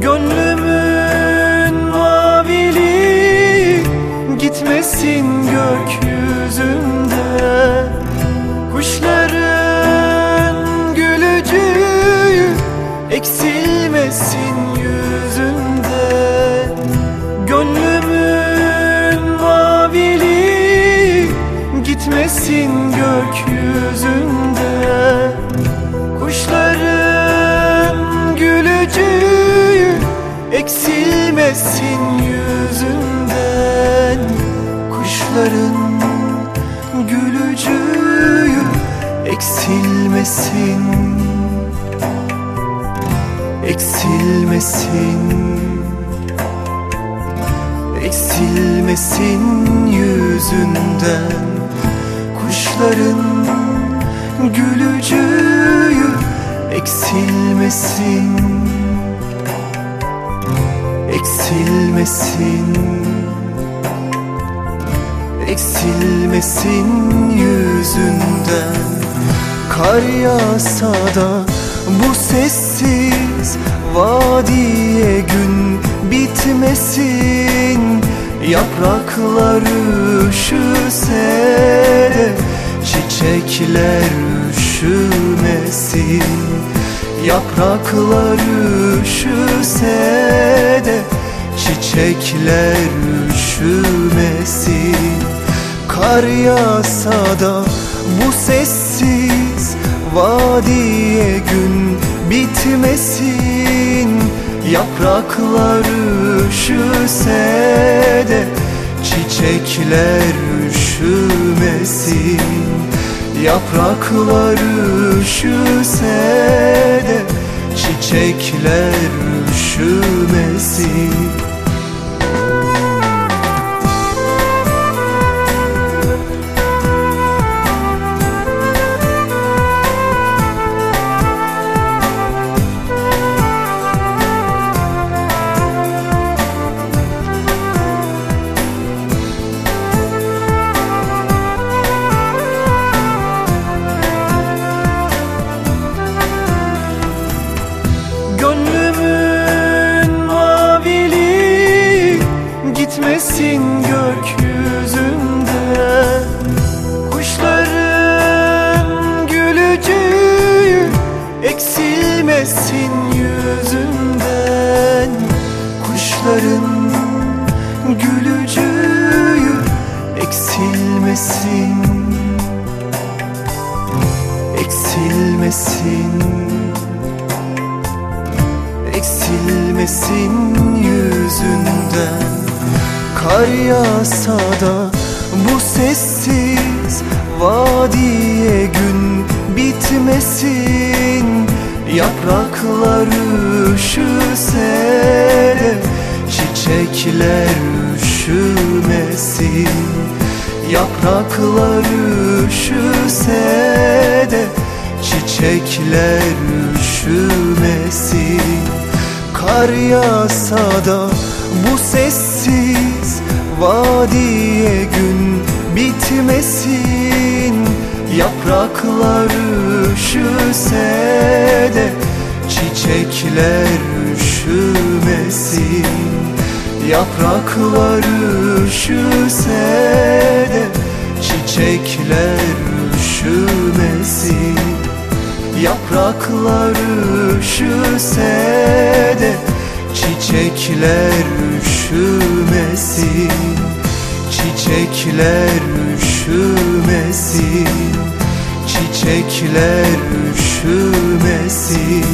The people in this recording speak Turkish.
Gönlümün mavili gitmesin gökyüzüne yüzünden Kuşların gülücüğü eksilmesin Eksilmesin Eksilmesin yüzünden Kuşların gülücüğü eksilmesin Eksilmesin. Eksilmesin yüzünden. Kar yağsa da bu sessiz vadiye gün bitmesin. Yapraklar üşüse de çiçekler üşümesin Yapraklar üşüse de çiçekler üşümesin. Kar yağsa da bu sessiz vadiye gün bitmesin. Yapraklar üşüse de çiçekler üşümesin. Yapraklar üşüse çiçekler üşümesin gitmesin gökyüzünde. Kuşların gülücüğü eksilmesin yüzünden. Kuşların gülücüğü eksilmesin. Eksilmesin. Eksilmesin yüzünden Kar yağsa da bu sessiz vadiye gün bitmesin. Yapraklar üşüse de çiçekler üşümesin. Yapraklar üşüse de çiçekler üşümesin. Kar yağsa da bu sessiz vadiye gün bitmesin Yapraklar üşüse de çiçekler üşümesin. Yapraklar üşüse de çiçekler üşümesin. Yapraklar üşüse de çiçekler üşümesin Çiçekler üşümesin Çiçekler üşümesin